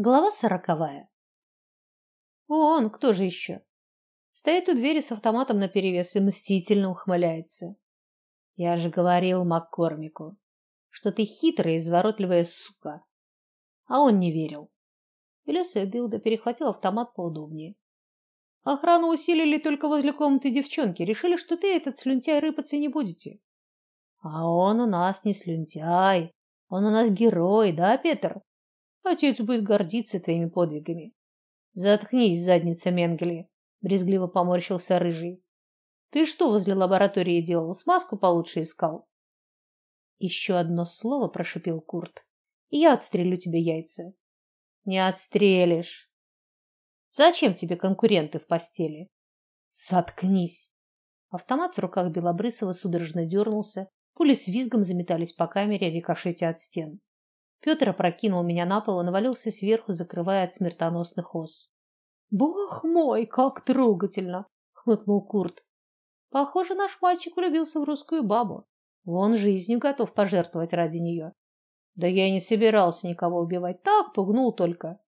Глава сороковая. Он, кто же еще? Стоит у двери с автоматом наперевес и мстительно ухмыляется. Я же говорил Маккормику, что ты хитрая и изворотливая сука. А он не верил. Белесая дылда перехватил автомат поудобнее. Охрану усилили только возле комнаты девчонки. Решили, что ты этот слюнтяй рыпаться не будете. А он у нас не слюнтяй. Он у нас герой, да, Петр? Отец будет гордиться твоими подвигами. Заткнись, задница Менгели, брезгливо поморщился рыжий. Ты что возле лаборатории делал? Смазку получше искал? Еще одно слово прошипел Курт, и я отстрелю тебе яйца. Не отстрелишь. Зачем тебе конкуренты в постели? Заткнись. Автомат в руках Белобрысова судорожно дернулся, пули с визгом заметались по камере, рикошетя от стен. Петр опрокинул меня на пол и навалился сверху, закрывая от смертоносных ос. Бог мой, как трогательно, хмыкнул Курт. Похоже, наш мальчик влюбился в русскую бабу. Вон жизнью готов пожертвовать ради нее. Да я и не собирался никого убивать, так пугнул только.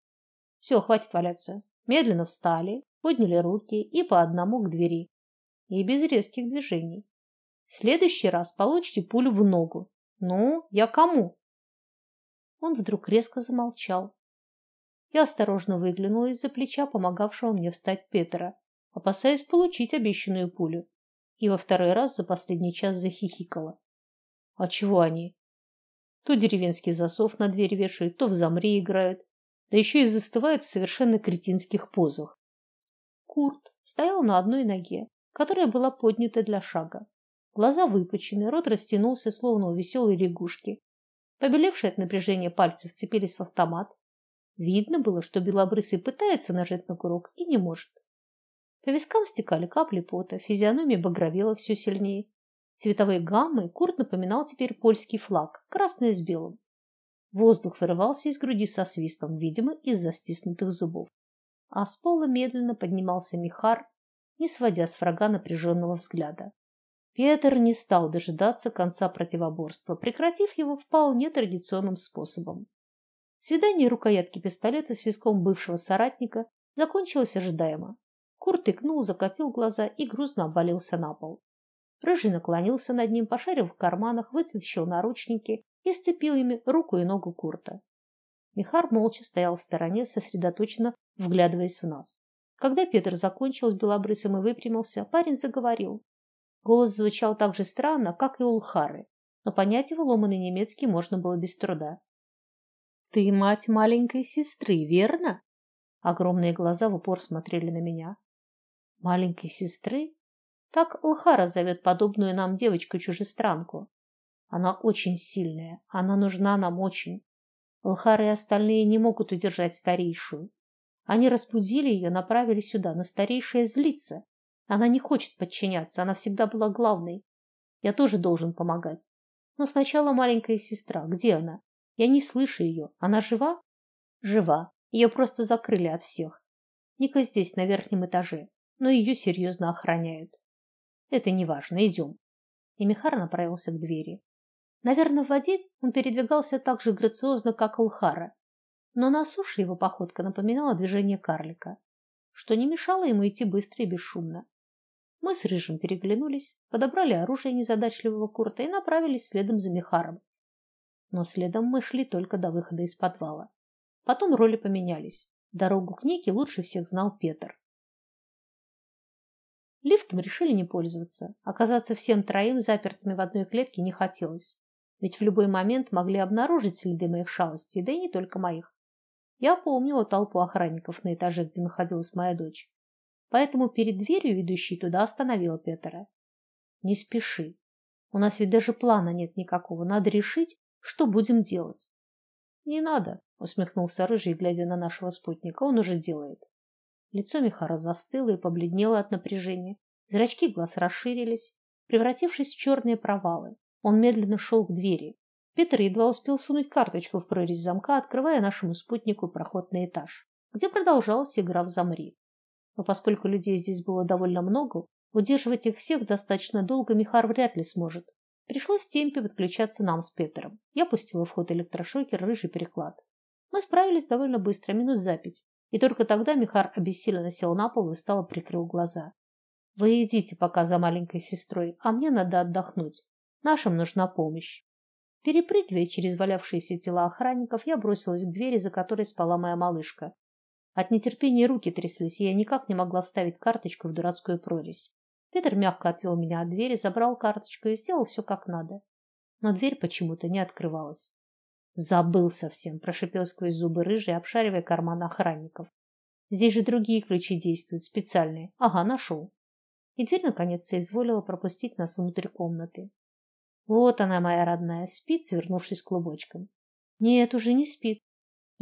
Все, хватит валяться. Медленно встали, подняли руки и по одному к двери. И без резких движений. В следующий раз получите пулю в ногу. Ну, я кому? Он вдруг резко замолчал. Я осторожно выглянула из-за плеча помогавшего мне встать Петра, опасаясь получить обещанную пулю, и во второй раз за последний час захихикала. А чего они? То деревенский засов на дверь вешают, то в замри играют, да еще и застывают в совершенно кретинских позах. Курт стоял на одной ноге, которая была поднята для шага. Глаза выпучены, рот растянулся, словно у веселой лягушки, Побелевшие от напряжения пальцы вцепились в автомат. Видно было, что белобрысый пытается нажать на курок и не может. По вискам стекали капли пота, физиономия багровела все сильнее. Цветовой гаммой Курт напоминал теперь польский флаг, красный с белым. Воздух вырывался из груди со свистом, видимо, из-за стиснутых зубов. А с пола медленно поднимался Михар, не сводя с врага напряженного взгляда. Петр не стал дожидаться конца противоборства, прекратив его вполне традиционным способом. Свидание рукоятки пистолета с виском бывшего соратника закончилось ожидаемо. Курт икнул, закатил глаза и грузно обвалился на пол. Рыжий наклонился над ним, пошарил в карманах, вытащил наручники и сцепил ими руку и ногу Курта. Михар молча стоял в стороне, сосредоточенно вглядываясь в нас. Когда Петр закончил с белобрысым и выпрямился, парень заговорил. Голос звучал так же странно, как и у Лхары, но понять его ломаный немецкий можно было без труда. Ты мать маленькой сестры, верно? Огромные глаза в упор смотрели на меня. Маленькой сестры? Так Лхара зовет подобную нам девочку-чужестранку. Она очень сильная, она нужна нам очень. Лхара и остальные не могут удержать старейшую. Они разбудили ее, направили сюда, но старейшая злится. Она не хочет подчиняться, она всегда была главной. Я тоже должен помогать. Но сначала маленькая сестра. Где она? Я не слышу ее. Она жива? Жива. Ее просто закрыли от всех. Ника здесь, на верхнем этаже, но ее серьезно охраняют. Это не важно, идем. И Михар направился к двери. Наверное, в воде он передвигался так же грациозно, как Улхара, но на суше его походка напоминала движение карлика, что не мешало ему идти быстро и бесшумно. Мы с Рыжим переглянулись, подобрали оружие незадачливого Курта и направились следом за Михаром. Но следом мы шли только до выхода из подвала. Потом роли поменялись. Дорогу к Нике лучше всех знал Петр. Лифтом решили не пользоваться. Оказаться всем троим запертыми в одной клетке не хотелось. Ведь в любой момент могли обнаружить следы моих шалостей, да и не только моих. Я помнила толпу охранников на этаже, где находилась моя дочь поэтому перед дверью, ведущей туда, остановила Петра. Не спеши. У нас ведь даже плана нет никакого. Надо решить, что будем делать. Не надо, усмехнулся рыжий, глядя на нашего спутника. Он уже делает. Лицо Михара застыло и побледнело от напряжения. Зрачки глаз расширились, превратившись в черные провалы. Он медленно шел к двери. Петр едва успел сунуть карточку в прорезь замка, открывая нашему спутнику проход на этаж, где продолжалась игра в замри но поскольку людей здесь было довольно много, удерживать их всех достаточно долго Михар вряд ли сможет. Пришлось в темпе подключаться нам с Петером. Я пустила в ход электрошокер, рыжий переклад. Мы справились довольно быстро, минут за пять. И только тогда Михар обессиленно сел на пол и устало прикрыл глаза. Вы идите пока за маленькой сестрой, а мне надо отдохнуть. Нашим нужна помощь. Перепрыгивая через валявшиеся тела охранников, я бросилась к двери, за которой спала моя малышка. От нетерпения руки тряслись, и я никак не могла вставить карточку в дурацкую прорезь. Петр мягко отвел меня от двери, забрал карточку и сделал все как надо. Но дверь почему-то не открывалась. Забыл совсем, прошипел сквозь зубы рыжий, обшаривая карманы охранников. Здесь же другие ключи действуют, специальные. Ага, нашел. И дверь наконец соизволила пропустить нас внутрь комнаты. Вот она, моя родная, спит, свернувшись клубочком. Нет, уже не спит.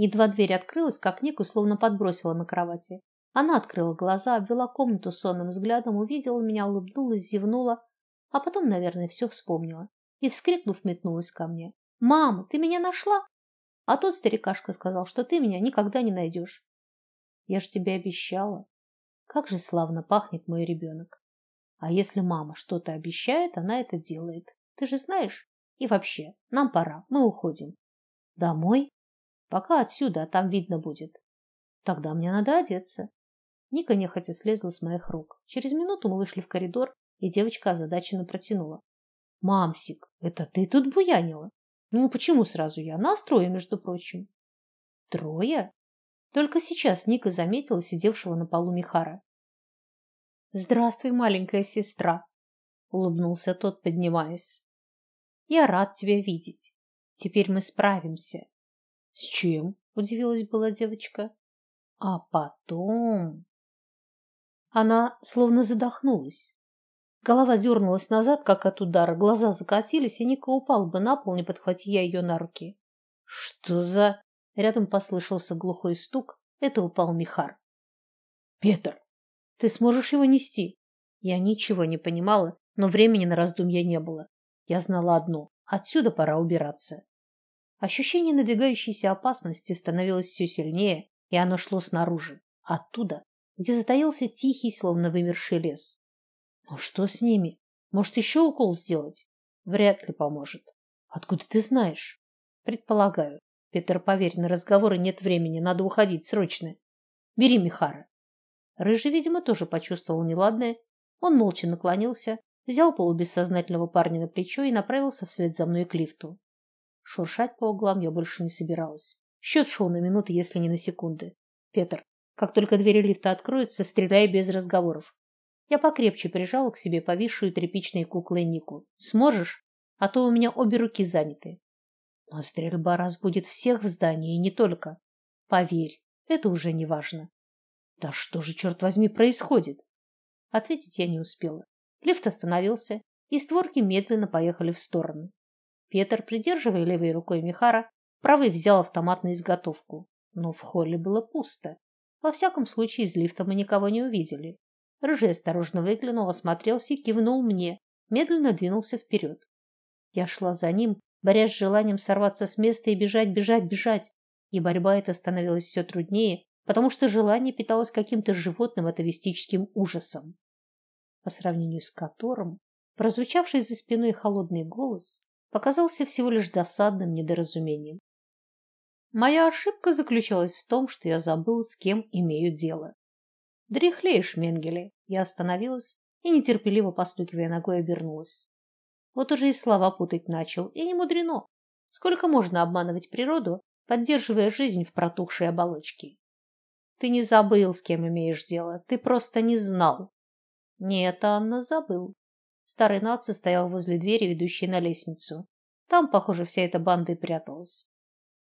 Едва дверь открылась, как Ник условно подбросила на кровати. Она открыла глаза, обвела комнату сонным взглядом, увидела меня, улыбнулась, зевнула, а потом, наверное, все вспомнила и, вскрикнув, метнулась ко мне. Мама, ты меня нашла? А тот старикашка сказал, что ты меня никогда не найдешь. Я ж тебе обещала. Как же славно пахнет мой ребенок. А если мама что-то обещает, она это делает. Ты же знаешь? И вообще, нам пора, мы уходим. Домой? Пока отсюда, а там видно будет. Тогда мне надо одеться. Ника нехотя слезла с моих рук. Через минуту мы вышли в коридор, и девочка озадаченно протянула: "Мамсик, это ты тут буянила?" Ну почему сразу я? Нас трое, между прочим. Трое? Только сейчас Ника заметила сидевшего на полу Михара. Здравствуй, маленькая сестра, улыбнулся тот, поднимаясь. Я рад тебя видеть. Теперь мы справимся. С чем? удивилась была девочка. А потом она словно задохнулась. Голова дернулась назад, как от удара, глаза закатились, и Ника упал бы на пол, не подхвати я ее на руки. Что за? Рядом послышался глухой стук. Это упал Михар. Петр, ты сможешь его нести? Я ничего не понимала, но времени на раздумья не было. Я знала одно: отсюда пора убираться. Ощущение надвигающейся опасности становилось все сильнее, и оно шло снаружи, оттуда, где затаился тихий, словно вымерший лес. Ну что с ними? Может, еще укол сделать? Вряд ли поможет. Откуда ты знаешь? Предполагаю. Петр, поверь, на разговоры нет времени, надо уходить срочно. Бери Михара. Рыжий, видимо, тоже почувствовал неладное. Он молча наклонился, взял полубессознательного парня на плечо и направился вслед за мной к лифту. Шуршать по углам я больше не собиралась. Счет шел на минуты, если не на секунды. Петр, как только двери лифта откроются, стреляй без разговоров. Я покрепче прижала к себе повисшую тряпичной куклой Нику. Сможешь? А то у меня обе руки заняты. Но стрельба разбудит всех в здании, и не только. Поверь, это уже не важно. Да что же, черт возьми, происходит? Ответить я не успела. Лифт остановился, и створки медленно поехали в сторону. Петр, придерживая левой рукой Михара, правой взял автомат на изготовку. Но в холле было пусто. Во всяком случае, из лифта мы никого не увидели. Рыжий осторожно выглянул, осмотрелся и кивнул мне, медленно двинулся вперед. Я шла за ним, борясь с желанием сорваться с места и бежать, бежать, бежать. И борьба эта становилась все труднее, потому что желание питалось каким-то животным атовистическим ужасом, по сравнению с которым прозвучавший за спиной холодный голос показался всего лишь досадным недоразумением. Моя ошибка заключалась в том, что я забыл, с кем имею дело. Дряхлеешь, Менгеле. Я остановилась и нетерпеливо постукивая ногой обернулась. Вот уже и слова путать начал, и не мудрено. Сколько можно обманывать природу, поддерживая жизнь в протухшей оболочке? Ты не забыл, с кем имеешь дело, ты просто не знал. Нет, Анна забыл. Старый наци стоял возле двери, ведущей на лестницу. Там, похоже, вся эта банда и пряталась.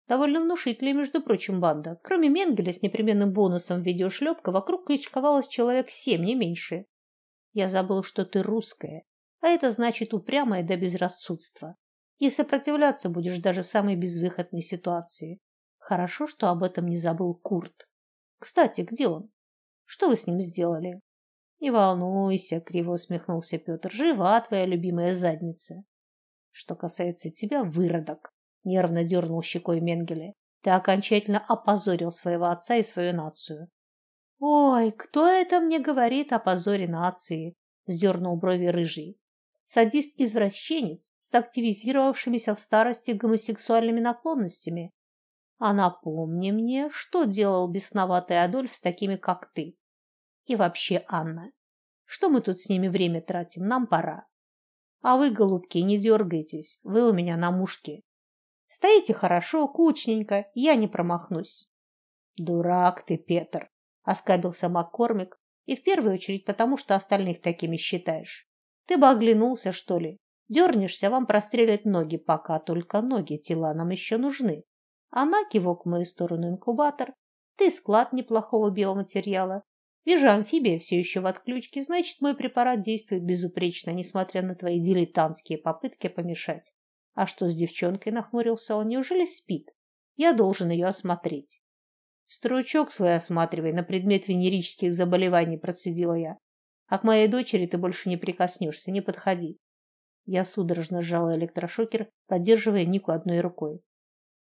Довольно внушительная, между прочим, банда. Кроме Менгеля с непременным бонусом в виде ушлепка, вокруг кричковалось человек семь, не меньше. Я забыл, что ты русская, а это значит упрямая до безрассудства. И сопротивляться будешь даже в самой безвыходной ситуации. Хорошо, что об этом не забыл Курт. Кстати, где он? Что вы с ним сделали? Не волнуйся, криво усмехнулся Петр. Жива твоя любимая задница. Что касается тебя, выродок, нервно дернул щекой Менгеле. Ты окончательно опозорил своего отца и свою нацию. Ой, кто это мне говорит о позоре нации? вздернул брови рыжий. Садист-извращенец с активизировавшимися в старости гомосексуальными наклонностями. А напомни мне, что делал бесноватый Адольф с такими, как ты. И вообще, Анна, что мы тут с ними время тратим? Нам пора. А вы, голубки, не дергайтесь, вы у меня на мушке. Стоите хорошо, кучненько, я не промахнусь. Дурак ты, Петр, оскабился Маккормик, и в первую очередь потому, что остальных такими считаешь. Ты бы оглянулся, что ли? Дернешься, вам прострелят ноги, пока только ноги, тела нам еще нужны. Она кивок в мою сторону инкубатор. Ты склад неплохого биоматериала. Вижу, амфибия все еще в отключке, значит, мой препарат действует безупречно, несмотря на твои дилетантские попытки помешать. А что с девчонкой, нахмурился он, неужели спит? Я должен ее осмотреть. Стручок свой осматривай на предмет венерических заболеваний, процедила я. А к моей дочери ты больше не прикоснешься, не подходи. Я судорожно сжала электрошокер, поддерживая Нику одной рукой.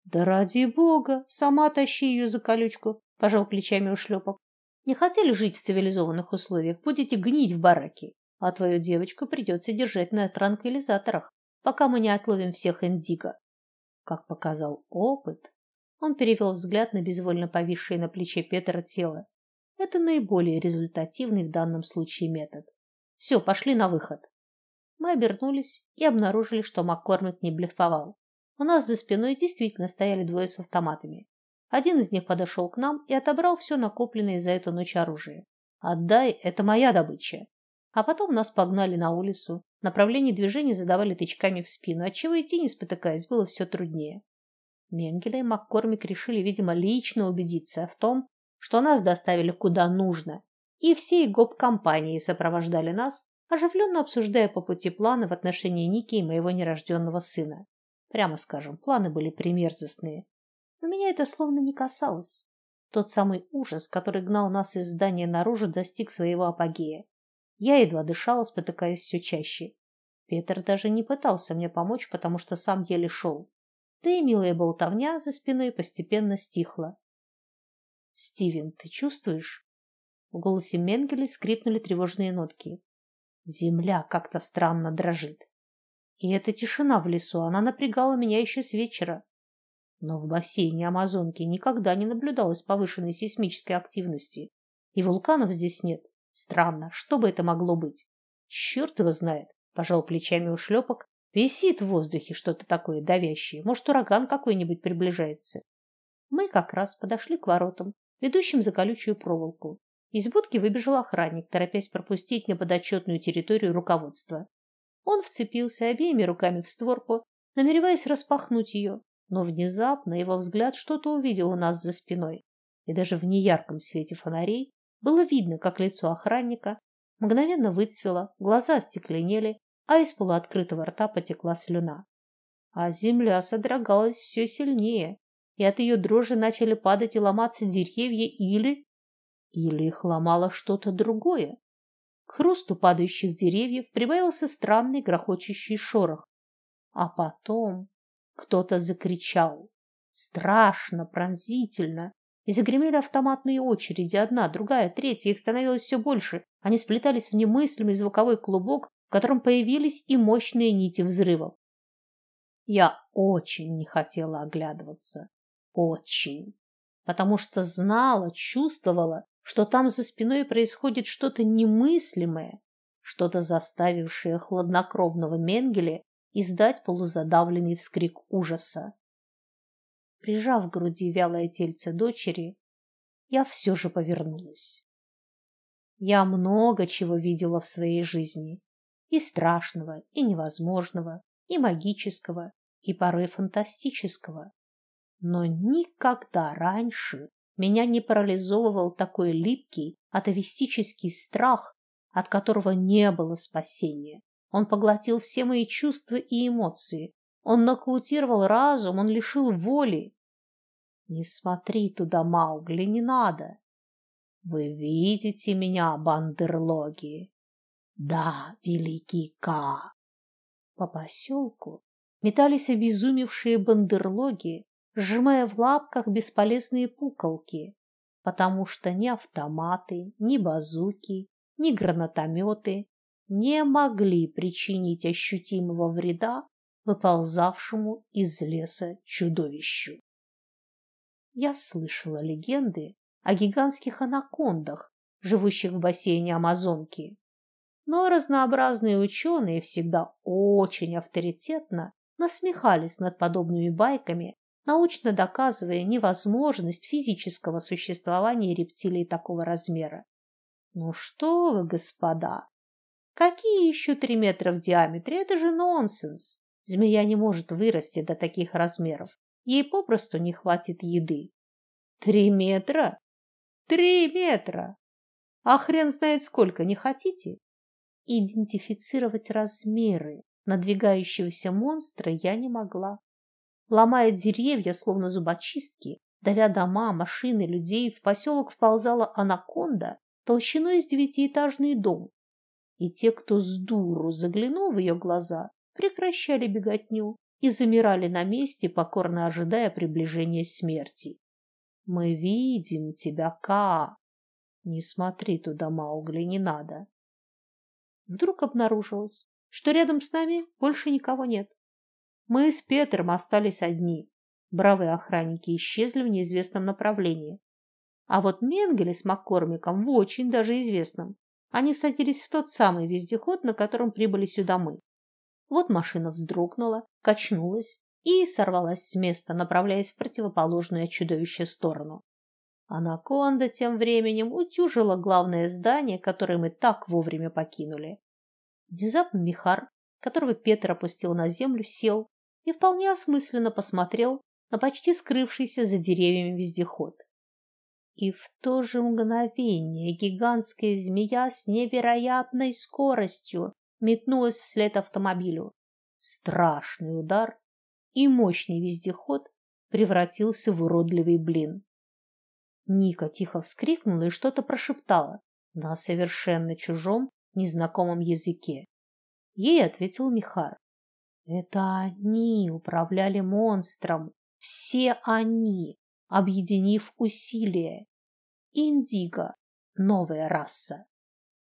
Да ради бога, сама тащи ее за колючку, пожал плечами ушлепок. Не хотели жить в цивилизованных условиях, будете гнить в бараке, а твою девочку придется держать на транквилизаторах, пока мы не отловим всех индиго. Как показал опыт, он перевел взгляд на безвольно повисшее на плече Петра тело. Это наиболее результативный в данном случае метод. Все, пошли на выход. Мы обернулись и обнаружили, что Маккормик не блефовал. У нас за спиной действительно стояли двое с автоматами. Один из них подошел к нам и отобрал все накопленное за эту ночь оружие. Отдай, это моя добыча. А потом нас погнали на улицу. Направление движения задавали тычками в спину, отчего идти не спотыкаясь было все труднее. Менгеле и Маккормик решили, видимо, лично убедиться в том, что нас доставили куда нужно, и всей гоп-компанией сопровождали нас, оживленно обсуждая по пути планы в отношении Ники и моего нерожденного сына. Прямо скажем, планы были примерзостные, но меня это словно не касалось. Тот самый ужас, который гнал нас из здания наружу, достиг своего апогея. Я едва дышала, спотыкаясь все чаще. Петр даже не пытался мне помочь, потому что сам еле шел. Да и милая болтовня за спиной постепенно стихла. Стивен, ты чувствуешь? В голосе Менгеля скрипнули тревожные нотки. Земля как-то странно дрожит. И эта тишина в лесу, она напрягала меня еще с вечера. Но в бассейне Амазонки никогда не наблюдалось повышенной сейсмической активности, и вулканов здесь нет. Странно, что бы это могло быть? Черт его знает, пожал плечами ушлепок. Висит в воздухе что-то такое давящее. Может, ураган какой-нибудь приближается. Мы как раз подошли к воротам, ведущим за колючую проволоку. Из будки выбежал охранник, торопясь пропустить на подотчетную территорию руководства. Он вцепился обеими руками в створку, намереваясь распахнуть ее, но внезапно его взгляд что-то увидел у нас за спиной, и даже в неярком свете фонарей было видно, как лицо охранника мгновенно выцвело, глаза остекленели, а из полуоткрытого рта потекла слюна. А земля содрогалась все сильнее, и от ее дрожи начали падать и ломаться деревья или или их ломало что-то другое. К хрусту падающих деревьев прибавился странный грохочущий шорох, а потом кто-то закричал. Страшно, пронзительно. И загремели автоматные очереди, одна, другая, третья, их становилось все больше. Они сплетались в немыслимый звуковой клубок, в котором появились и мощные нити взрывов. Я очень не хотела оглядываться, очень, потому что знала, чувствовала, что там за спиной происходит что-то немыслимое, что-то заставившее хладнокровного Менгеле издать полузадавленный вскрик ужаса. Прижав к груди вялое тельце дочери, я все же повернулась. Я много чего видела в своей жизни, и страшного, и невозможного, и магического, и порой фантастического. Но никогда раньше меня не парализовывал такой липкий атовистический страх, от которого не было спасения. Он поглотил все мои чувства и эмоции. Он нокаутировал разум, он лишил воли. Не смотри туда, Маугли, не надо. Вы видите меня, бандерлоги? Да, великий Ка. По поселку метались обезумевшие бандерлоги, сжимая в лапках бесполезные пуколки, потому что ни автоматы, ни базуки, ни гранатометы не могли причинить ощутимого вреда выползавшему из леса чудовищу. Я слышала легенды о гигантских анакондах, живущих в бассейне Амазонки. Но разнообразные ученые всегда очень авторитетно насмехались над подобными байками, научно доказывая невозможность физического существования рептилий такого размера. Ну что вы, господа? Какие еще три метра в диаметре? Это же нонсенс. Змея не может вырасти до таких размеров. Ей попросту не хватит еды. Три метра? Три метра! А хрен знает сколько, не хотите? Идентифицировать размеры надвигающегося монстра я не могла. Ломая деревья, словно зубочистки, давя дома, машины, людей, в поселок вползала анаконда толщиной с девятиэтажный дом. И те, кто с дуру заглянул в ее глаза, прекращали беготню и замирали на месте, покорно ожидая приближения смерти. Мы видим тебя, Ка. Не смотри туда, Маугли, не надо. Вдруг обнаружилось, что рядом с нами больше никого нет. Мы с Петром остались одни. Бравые охранники исчезли в неизвестном направлении. А вот Менгеле с Маккормиком в очень даже известном. Они садились в тот самый вездеход, на котором прибыли сюда мы. Вот машина вздрогнула, качнулась и сорвалась с места, направляясь в противоположную от чудовища сторону. Анаконда тем временем утюжила главное здание, которое мы так вовремя покинули. Внезапно Михар, которого Петр опустил на землю, сел и вполне осмысленно посмотрел на почти скрывшийся за деревьями вездеход. И в то же мгновение гигантская змея с невероятной скоростью метнулась вслед автомобилю. Страшный удар, и мощный вездеход превратился в уродливый блин. Ника тихо вскрикнула и что-то прошептала на совершенно чужом, незнакомом языке. Ей ответил Михар. Это они управляли монстром, все они, объединив усилия. Индиго новая раса.